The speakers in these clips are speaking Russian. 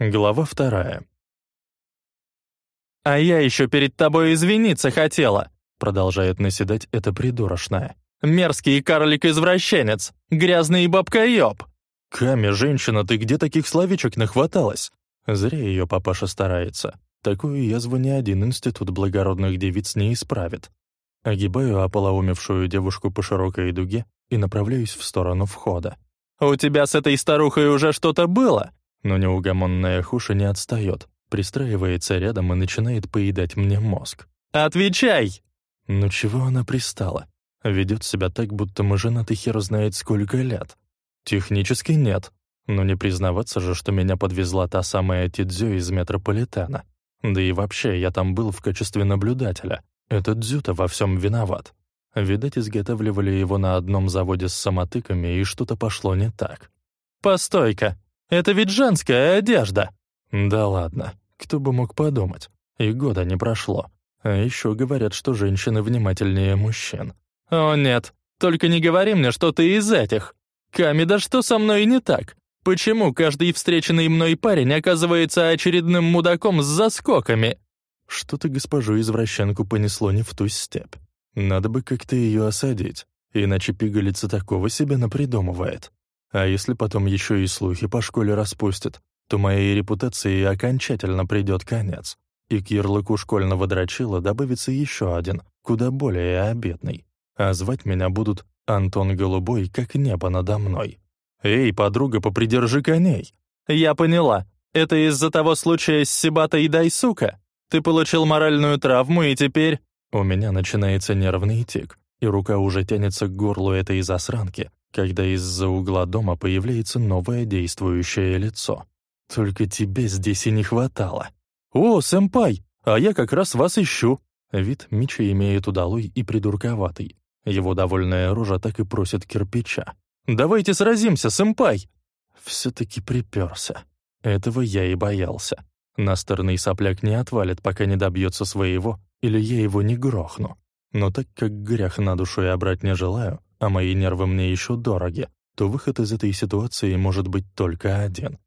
Глава вторая. «А я еще перед тобой извиниться хотела», продолжает наседать эта придурочная. «Мерзкий карлик-извращенец! Грязный бабка-ёб!» «Ками, женщина, ты где таких словечек нахваталась?» Зря ее папаша старается. Такую язву ни один институт благородных девиц не исправит. Огибаю ополоумевшую девушку по широкой дуге и направляюсь в сторону входа. «У тебя с этой старухой уже что-то было?» Но неугомонная Хуша не отстает, пристраивается рядом и начинает поедать мне мозг. «Отвечай!» Ну чего она пристала? Ведет себя так, будто мы женаты хер знает сколько лет. Технически нет. Но не признаваться же, что меня подвезла та самая Тидзё из метрополитена. Да и вообще, я там был в качестве наблюдателя. Этот Дзюта во всем виноват. Видать, изготавливали его на одном заводе с самотыками, и что-то пошло не так. «Постой-ка, это ведь женская одежда!» «Да ладно, кто бы мог подумать. И года не прошло. А еще говорят, что женщины внимательнее мужчин». «О нет, только не говори мне, что ты из этих. Ками, да что со мной не так? Почему каждый встреченный мной парень оказывается очередным мудаком с заскоками?» Что-то госпожу-извращенку понесло не в ту степь. Надо бы как-то ее осадить, иначе пигалица такого себе напридумывает. А если потом еще и слухи по школе распустят, то моей репутации окончательно придет конец. И к ярлыку школьного дрочила добавится еще один, куда более обетный. А звать меня будут Антон Голубой, как небо надо мной. «Эй, подруга, попридержи коней!» «Я поняла. Это из-за того случая с Сибатой Дайсука? Ты получил моральную травму и теперь...» У меня начинается нервный тик, и рука уже тянется к горлу этой засранки, когда из-за угла дома появляется новое действующее лицо. Только тебе здесь и не хватало. «О, сэмпай, а я как раз вас ищу!» Вид Мича имеет удалой и придурковатый. Его довольная рожа так и просит кирпича. «Давайте сразимся, сэмпай!» Все-таки приперся. Этого я и боялся. Настырный сопляк не отвалит, пока не добьется своего, или я его не грохну. Но так как грях на душу я брать не желаю, а мои нервы мне еще дороги, то выход из этой ситуации может быть только один.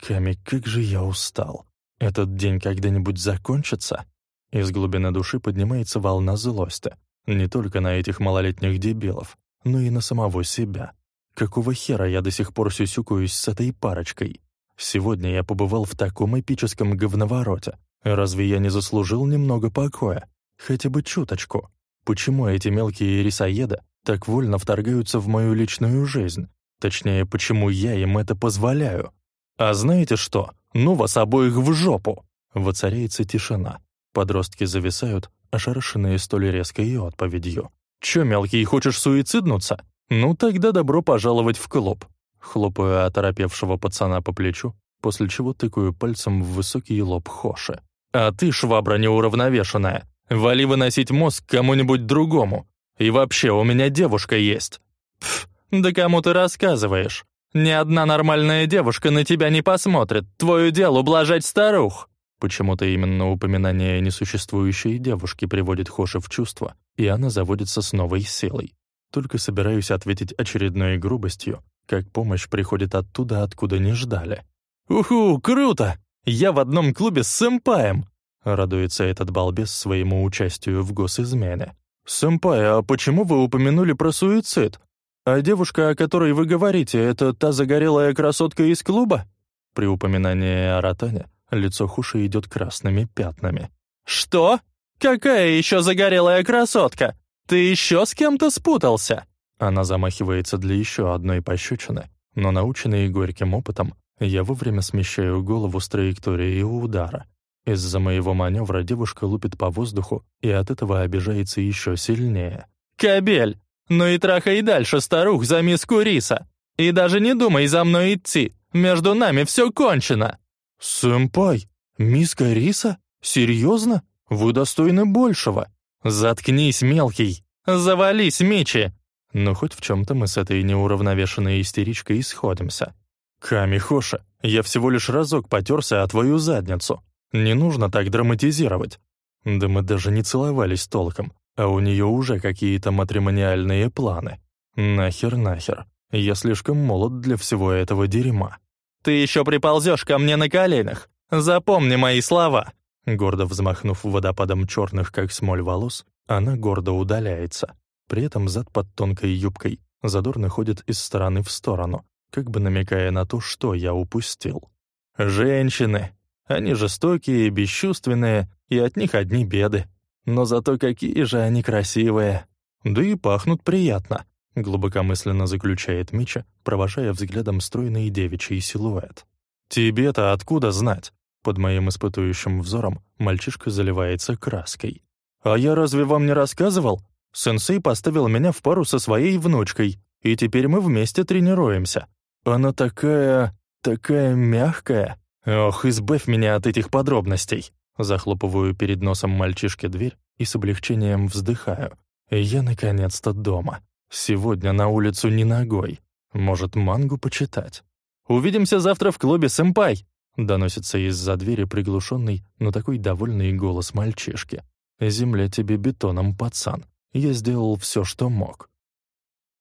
Ками, как же я устал. Этот день когда-нибудь закончится? Из глубины души поднимается волна злости. Не только на этих малолетних дебилов, но и на самого себя. Какого хера я до сих пор сюсюкаюсь с этой парочкой? Сегодня я побывал в таком эпическом говновороте. Разве я не заслужил немного покоя? Хотя бы чуточку. Почему эти мелкие рисоеды так вольно вторгаются в мою личную жизнь? Точнее, почему я им это позволяю? А знаете что? Ну вас обоих в жопу! Воцаряется тишина. Подростки зависают, ошарашенные столь резкой отповедью. «Чё, мелкий, хочешь суициднуться? Ну тогда добро пожаловать в клуб». Хлопаю оторопевшего пацана по плечу, после чего тыкаю пальцем в высокий лоб Хоши. «А ты, швабра неуравновешенная, вали выносить мозг кому-нибудь другому. И вообще, у меня девушка есть». «Пф, да кому ты рассказываешь? Ни одна нормальная девушка на тебя не посмотрит. Твое дело ублажать старух». Почему-то именно упоминание несуществующей девушки приводит Хоши в чувство, и она заводится с новой силой. Только собираюсь ответить очередной грубостью, как помощь приходит оттуда, откуда не ждали. «Уху, круто! Я в одном клубе с сэмпаем!» Радуется этот балбес своему участию в госизмене. «Сэмпай, а почему вы упомянули про суицид? А девушка, о которой вы говорите, это та загорелая красотка из клуба?» При упоминании о Ротане лицо Хуши идет красными пятнами. «Что? Какая еще загорелая красотка? Ты еще с кем-то спутался?» Она замахивается для еще одной пощечины, но наученный горьким опытом, я вовремя смещаю голову с траектории удара. Из-за моего маневра девушка лупит по воздуху и от этого обижается еще сильнее. «Кобель, ну и трахай дальше старух за миску риса. И даже не думай за мной идти. Между нами все кончено». «Сэмпай, миска риса? Серьезно? Вы достойны большего». «Заткнись, мелкий. Завались, Мичи». Но хоть в чем-то мы с этой неуравновешенной истеричкой исходимся. «Камихоша, я всего лишь разок потерся о твою задницу. Не нужно так драматизировать. Да мы даже не целовались толком а у нее уже какие-то матримониальные планы. Нахер, нахер. Я слишком молод для всего этого дерьма. Ты еще приползешь ко мне на коленях. Запомни мои слова!» Гордо взмахнув водопадом черных, как смоль волос, она гордо удаляется. При этом зад под тонкой юбкой задорно ходит из стороны в сторону, как бы намекая на то, что я упустил. «Женщины! Они жестокие, бесчувственные, и от них одни беды. Но зато какие же они красивые! Да и пахнут приятно!» глубокомысленно заключает Мича, провожая взглядом стройный девичий силуэт. «Тебе-то откуда знать?» Под моим испытующим взором мальчишка заливается краской. «А я разве вам не рассказывал? Сенсей поставил меня в пару со своей внучкой, и теперь мы вместе тренируемся. Она такая... такая мягкая. Ох, избавь меня от этих подробностей!» Захлопываю перед носом мальчишки дверь и с облегчением вздыхаю. Я наконец-то дома. Сегодня на улицу не ногой. Может, мангу почитать. «Увидимся завтра в клубе, сэмпай!» Доносится из-за двери приглушенный, но такой довольный голос мальчишки. «Земля тебе бетоном, пацан. Я сделал все, что мог».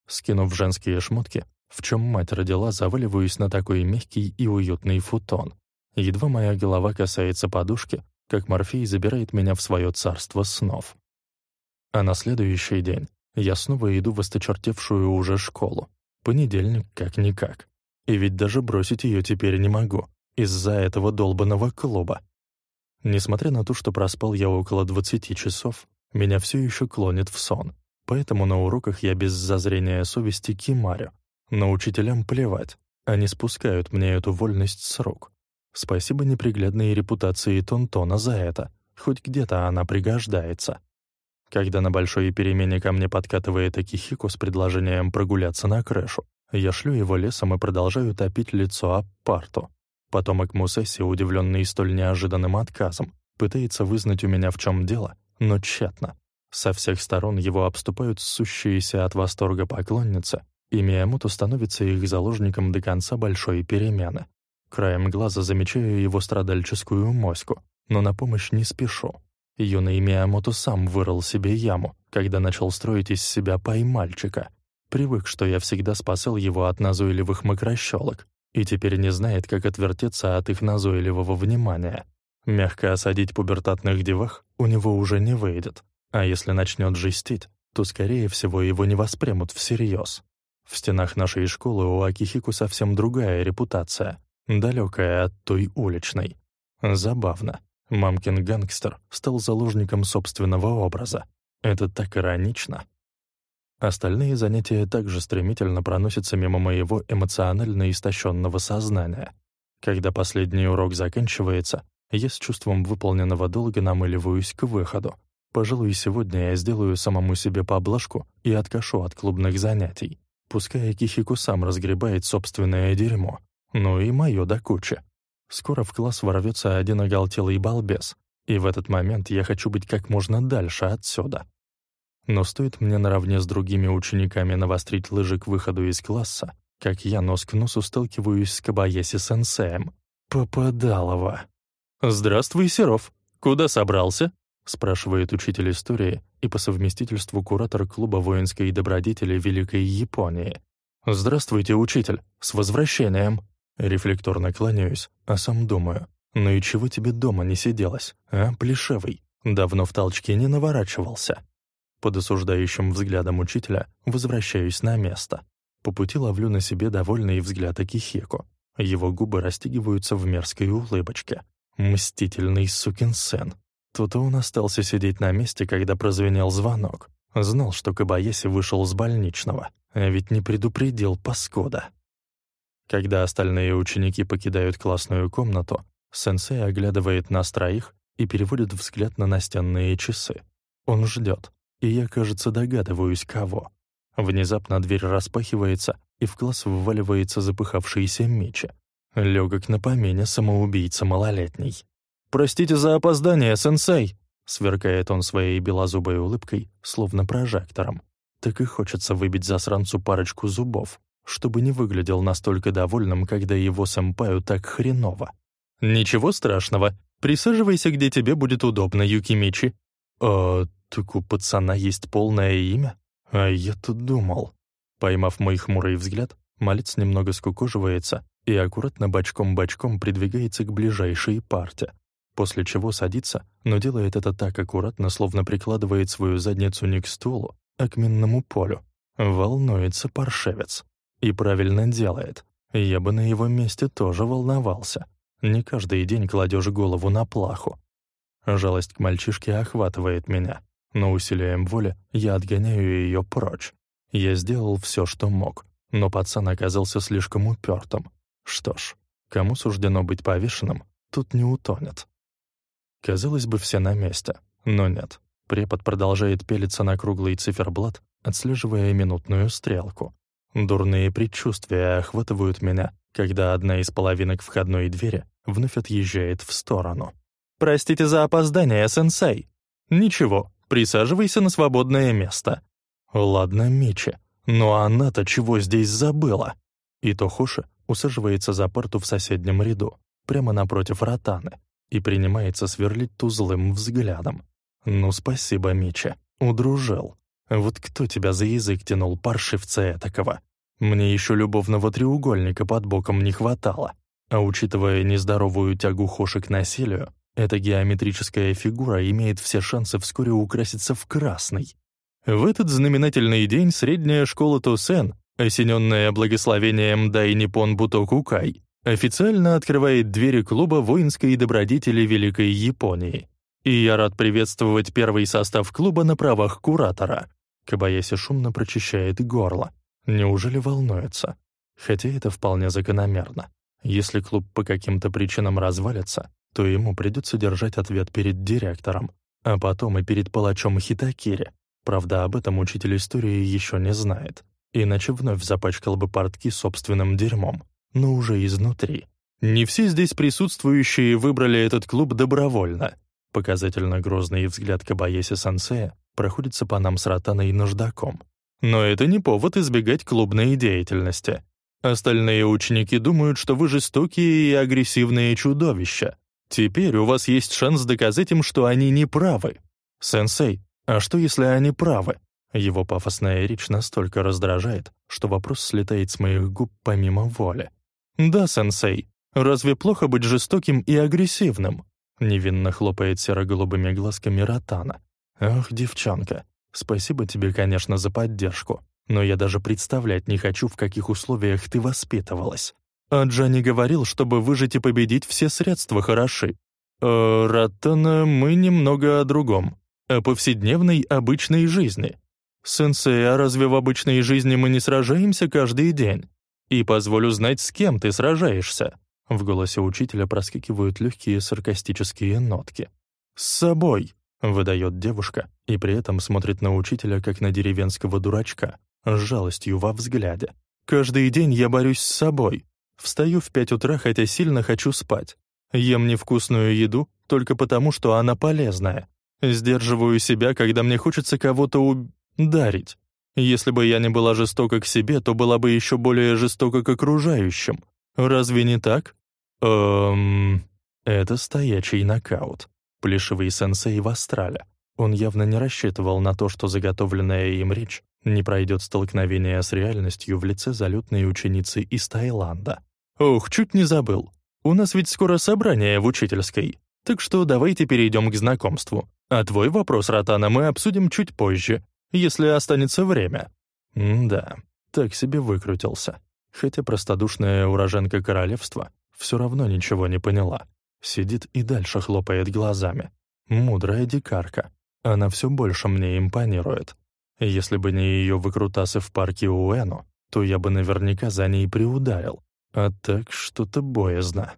Скинув женские шмотки, в чем мать родила, заваливаюсь на такой мягкий и уютный футон. Едва моя голова касается подушки, как Морфей забирает меня в свое царство снов. А на следующий день я снова иду в осточертевшую уже школу. Понедельник как-никак. И ведь даже бросить ее теперь не могу, из-за этого долбанного клуба. Несмотря на то, что проспал я около 20 часов, меня все еще клонит в сон. Поэтому на уроках я без зазрения совести кимарю. Но учителям плевать. Они спускают мне эту вольность с рук. Спасибо неприглядной репутации Тонтона за это. Хоть где-то она пригождается. Когда на большой перемене ко мне подкатывает Акихико с предложением прогуляться на крышу, я шлю его лесом и продолжаю топить лицо об парту. Потомок Мусеси, удивленный столь неожиданным отказом, пытается вызнать у меня в чем дело, но тщетно. Со всех сторон его обступают ссущиеся от восторга поклонницы, и Миямото становится их заложником до конца большой перемены. Краем глаза замечаю его страдальческую моську, но на помощь не спешу. Юный Миямото сам вырыл себе яму, когда начал строить из себя поймальчика. Привык, что я всегда спасал его от назойливых мокрощелок, и теперь не знает, как отвертеться от их назойливого внимания. Мягко осадить пубертатных девах у него уже не выйдет, а если начнет жестить, то, скорее всего, его не воспримут всерьез. В стенах нашей школы у Акихику совсем другая репутация, далекая от той уличной. Забавно. Мамкин гангстер стал заложником собственного образа. Это так иронично. Остальные занятия также стремительно проносятся мимо моего эмоционально истощенного сознания. Когда последний урок заканчивается, я с чувством выполненного долга намыливаюсь к выходу. Пожалуй, сегодня я сделаю самому себе поблажку и откашу от клубных занятий. Пускай Кихику сам разгребает собственное дерьмо. Ну и мое до кучи. Скоро в класс ворвется один оголтелый балбес, и в этот момент я хочу быть как можно дальше отсюда. Но стоит мне наравне с другими учениками навострить лыжи к выходу из класса, как я нос к носу сталкиваюсь с Кабаеси-сенсеем. Попадалово. «Здравствуй, Серов. Куда собрался?» — спрашивает учитель истории и по совместительству куратор клуба воинской добродетели Великой Японии. «Здравствуйте, учитель. С возвращением!» Рефлекторно кланяюсь, а сам думаю. «Ну и чего тебе дома не сиделось, а, плешивый? Давно в толчке не наворачивался». Под осуждающим взглядом учителя возвращаюсь на место. По пути ловлю на себе довольный взгляд Акихеку. Его губы растягиваются в мерзкой улыбочке. Мстительный сукин сын. Тут он остался сидеть на месте, когда прозвенел звонок. Знал, что Кабаеси вышел с больничного, а ведь не предупредил паскода. Когда остальные ученики покидают классную комнату, сенсей оглядывает нас троих и переводит взгляд на настенные часы. Он ждет, и я, кажется, догадываюсь, кого. Внезапно дверь распахивается, и в класс вваливается запыхавшийся Мичи. Легок на помине самоубийца малолетний. «Простите за опоздание, сенсей!» Сверкает он своей белозубой улыбкой, словно прожектором. Так и хочется выбить засранцу парочку зубов чтобы не выглядел настолько довольным, когда его сэмпаю так хреново. «Ничего страшного. Присаживайся, где тебе будет удобно, Юкимичи». «А, так у пацана есть полное имя? А я тут думал». Поймав мой хмурый взгляд, Малец немного скукоживается и аккуратно бочком-бочком придвигается к ближайшей парте, после чего садится, но делает это так аккуратно, словно прикладывает свою задницу не к стулу, а к минному полю. Волнуется паршевец. И правильно делает. Я бы на его месте тоже волновался. Не каждый день кладешь голову на плаху. Жалость к мальчишке охватывает меня, но усилием воли я отгоняю ее прочь. Я сделал все, что мог, но пацан оказался слишком упертым. Что ж, кому суждено быть повешенным, тут не утонет. Казалось бы, все на месте, но нет. Препод продолжает пелиться на круглый циферблат, отслеживая минутную стрелку. Дурные предчувствия охватывают меня, когда одна из половинок входной двери вновь отъезжает в сторону. «Простите за опоздание, сенсей!» «Ничего, присаживайся на свободное место». «Ладно, Мичи, но она-то чего здесь забыла?» И Тохоши усаживается за парту в соседнем ряду, прямо напротив ротаны, и принимается сверлить тузлым взглядом. «Ну, спасибо, Мичи, удружил. Вот кто тебя за язык тянул, паршивца этакого? Мне еще любовного треугольника под боком не хватало. А учитывая нездоровую тягу Хоши к насилию, эта геометрическая фигура имеет все шансы вскоре украситься в красный. В этот знаменательный день средняя школа Тосен, осененная благословением Дай Ниппон Бутокукай, официально открывает двери клуба воинской добродетели Великой Японии. И я рад приветствовать первый состав клуба на правах куратора. Кабаяси шумно прочищает горло. Неужели волнуется? Хотя это вполне закономерно. Если клуб по каким-то причинам развалится, то ему придется держать ответ перед директором, а потом и перед палачом Хитакири. Правда, об этом учитель истории еще не знает. Иначе вновь запачкал бы портки собственным дерьмом, но уже изнутри. Не все здесь присутствующие выбрали этот клуб добровольно. Показательно грозный взгляд Кабаеси Сансея проходится по нам с Ротаной и Нуждаком. Но это не повод избегать клубной деятельности. Остальные ученики думают, что вы жестокие и агрессивные чудовища. Теперь у вас есть шанс доказать им, что они не правы. Сенсей, а что если они правы? Его пафосная речь настолько раздражает, что вопрос слетает с моих губ помимо воли. «Да, сенсей, разве плохо быть жестоким и агрессивным?» Невинно хлопает серо-голубыми глазками Ротана. «Ох, девчонка, спасибо тебе, конечно, за поддержку но я даже представлять не хочу, в каких условиях ты воспитывалась. А Джани говорил, чтобы выжить и победить, все средства хороши. Э, Раттана, мы немного о другом. О повседневной, обычной жизни. Сенсей, а разве в обычной жизни мы не сражаемся каждый день? И позволю знать, с кем ты сражаешься. В голосе учителя проскакивают легкие саркастические нотки. «С собой», — выдает девушка, и при этом смотрит на учителя, как на деревенского дурачка с жалостью во взгляде. «Каждый день я борюсь с собой. Встаю в пять утра, хотя сильно хочу спать. Ем невкусную еду только потому, что она полезная. Сдерживаю себя, когда мне хочется кого-то ударить. Если бы я не была жестока к себе, то была бы еще более жестока к окружающим. Разве не так? Эм... Это стоячий нокаут. Плешивый сенсей в астрале. Он явно не рассчитывал на то, что заготовленная им речь не пройдет столкновение с реальностью в лице залетной ученицы из Таиланда. «Ох, чуть не забыл. У нас ведь скоро собрание в учительской. Так что давайте перейдем к знакомству. А твой вопрос, Ротана, мы обсудим чуть позже, если останется время». М да, так себе выкрутился. Хотя простодушная уроженка королевства все равно ничего не поняла. Сидит и дальше хлопает глазами. Мудрая дикарка. Она все больше мне импонирует. Если бы не ее выкрутасы в парке Уэну, то я бы наверняка за ней приударил. А так что-то боязно.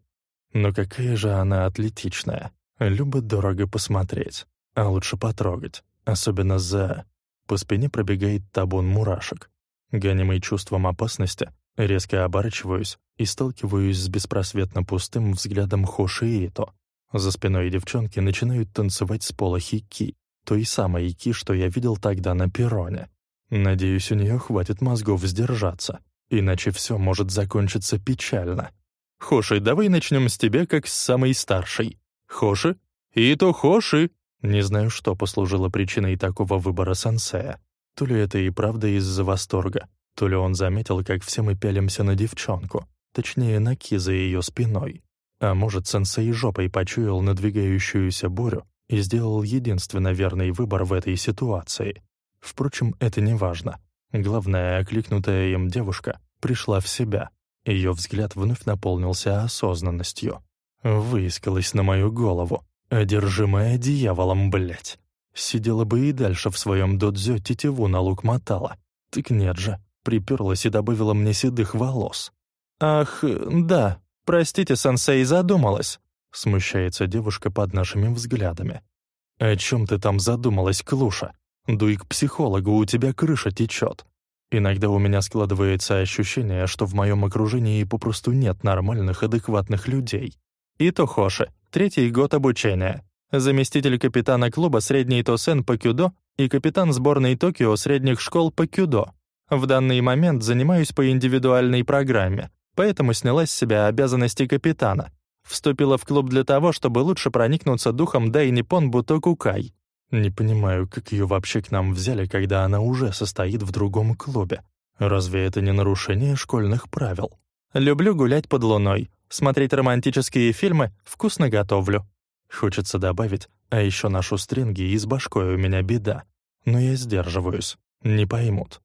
Но какая же она атлетичная. Любо дорого посмотреть, а лучше потрогать, особенно за... По спине пробегает табун мурашек. Гонимый чувством опасности, резко оборачиваюсь и сталкиваюсь с беспросветно пустым взглядом Хоши Ито. За спиной девчонки начинают танцевать с пола хики той самой Ики, что я видел тогда на перроне. Надеюсь, у нее хватит мозгов сдержаться, иначе все может закончиться печально. Хоши, давай начнем с тебя, как с самой старшей. Хоши? И то Хоши! Не знаю, что послужило причиной такого выбора сенсея. То ли это и правда из-за восторга, То ли он заметил, как все мы пялимся на девчонку, точнее, на Ки за ее спиной. А может, сенсей жопой почуял надвигающуюся бурю и сделал единственно верный выбор в этой ситуации. Впрочем, это не важно. Главное, окликнутая им девушка пришла в себя. Ее взгляд вновь наполнился осознанностью. Выискалась на мою голову, одержимая дьяволом, блять. Сидела бы и дальше в своем додзё тетиву на лук мотала. Так нет же, приперлась и добавила мне седых волос. «Ах, да, простите, сенсей, задумалась», — смущается девушка под нашими взглядами. «О чем ты там задумалась, Клуша? Дуй к психологу, у тебя крыша течет». Иногда у меня складывается ощущение, что в моем окружении попросту нет нормальных, адекватных людей. И Хоши, третий год обучения заместитель капитана клуба средний Тосен по кюдо и капитан сборной Токио средних школ по кюдо. В данный момент занимаюсь по индивидуальной программе, поэтому сняла с себя обязанности капитана. Вступила в клуб для того, чтобы лучше проникнуться духом Дай Ниппон Бутокукай. Не понимаю, как ее вообще к нам взяли, когда она уже состоит в другом клубе. Разве это не нарушение школьных правил? Люблю гулять под луной, смотреть романтические фильмы, вкусно готовлю. Хочется добавить, а еще ношу стринги, и с башкой у меня беда. Но я сдерживаюсь, не поймут.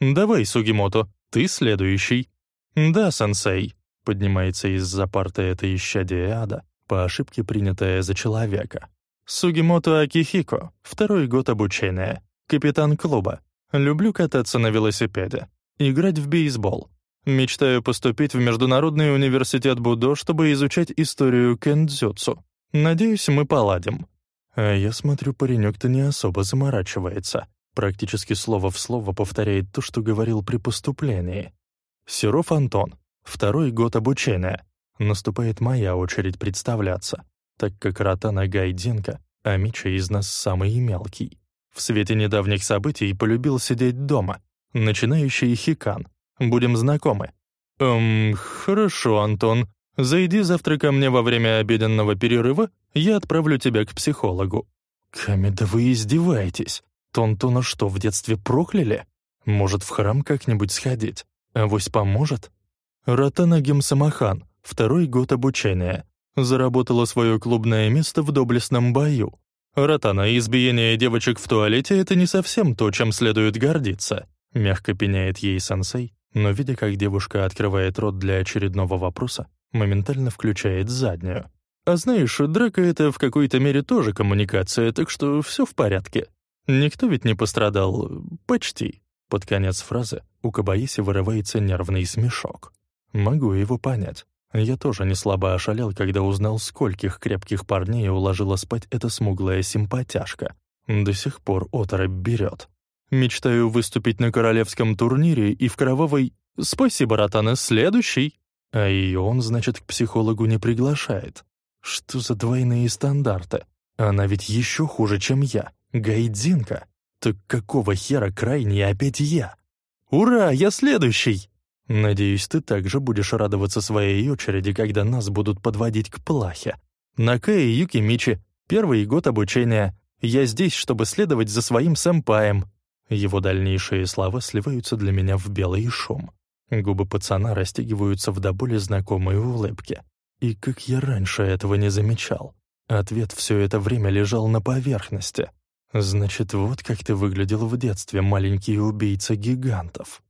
«Давай, Сугимото, ты следующий». «Да, сенсей», — поднимается из-за парты это исчадие ада, по ошибке принятое за человека. «Сугимото Акихико, второй год обучения, капитан клуба. Люблю кататься на велосипеде, играть в бейсбол. Мечтаю поступить в Международный университет Будо, чтобы изучать историю кендзюцу. Надеюсь, мы поладим». А я смотрю, паренек-то не особо заморачивается. Практически слово в слово повторяет то, что говорил при поступлении. Серов Антон. Второй год обучения. Наступает моя очередь представляться, так как Ротана Гайденко, а Мича из нас самый мелкий. В свете недавних событий полюбил сидеть дома. Начинающий хикан. Будем знакомы. «Эм, хорошо, Антон. Зайди завтра ко мне во время обеденного перерыва, я отправлю тебя к психологу». «Ками, да вы издеваетесь. Тонтона что, в детстве прокляли? Может, в храм как-нибудь сходить? Авось поможет?» Ратанагим Самахан, второй год обучения. Заработала свое клубное место в доблестном бою. Ратана, избиение девочек в туалете — это не совсем то, чем следует гордиться. Мягко пеняет ей сенсей, но, видя, как девушка открывает рот для очередного вопроса, моментально включает заднюю. А знаешь, драка — это в какой-то мере тоже коммуникация, так что все в порядке. Никто ведь не пострадал. Почти. Под конец фразы у Кабаиси вырывается нервный смешок. Могу его понять. Я тоже не слабо ошалел, когда узнал, скольких крепких парней уложила спать эта смуглая симпатяшка. До сих пор оторопь берет. Мечтаю выступить на королевском турнире и в кровавой... Спасибо, Ротана, следующий. А ее он, значит, к психологу не приглашает. Что за двойные стандарты? Она ведь еще хуже, чем я. Гайдзинка. Так какого хера крайний опять я? Ура, я следующий! Надеюсь, ты также будешь радоваться своей очереди, когда нас будут подводить к плахе. Накэ и Юки Мичи, первый год обучения. Я здесь, чтобы следовать за своим сэмпаем. Его дальнейшие слова сливаются для меня в белый шум. Губы пацана растягиваются в до боли знакомой улыбке. И как я раньше этого не замечал. Ответ все это время лежал на поверхности. Значит, вот как ты выглядел в детстве, маленький убийца гигантов.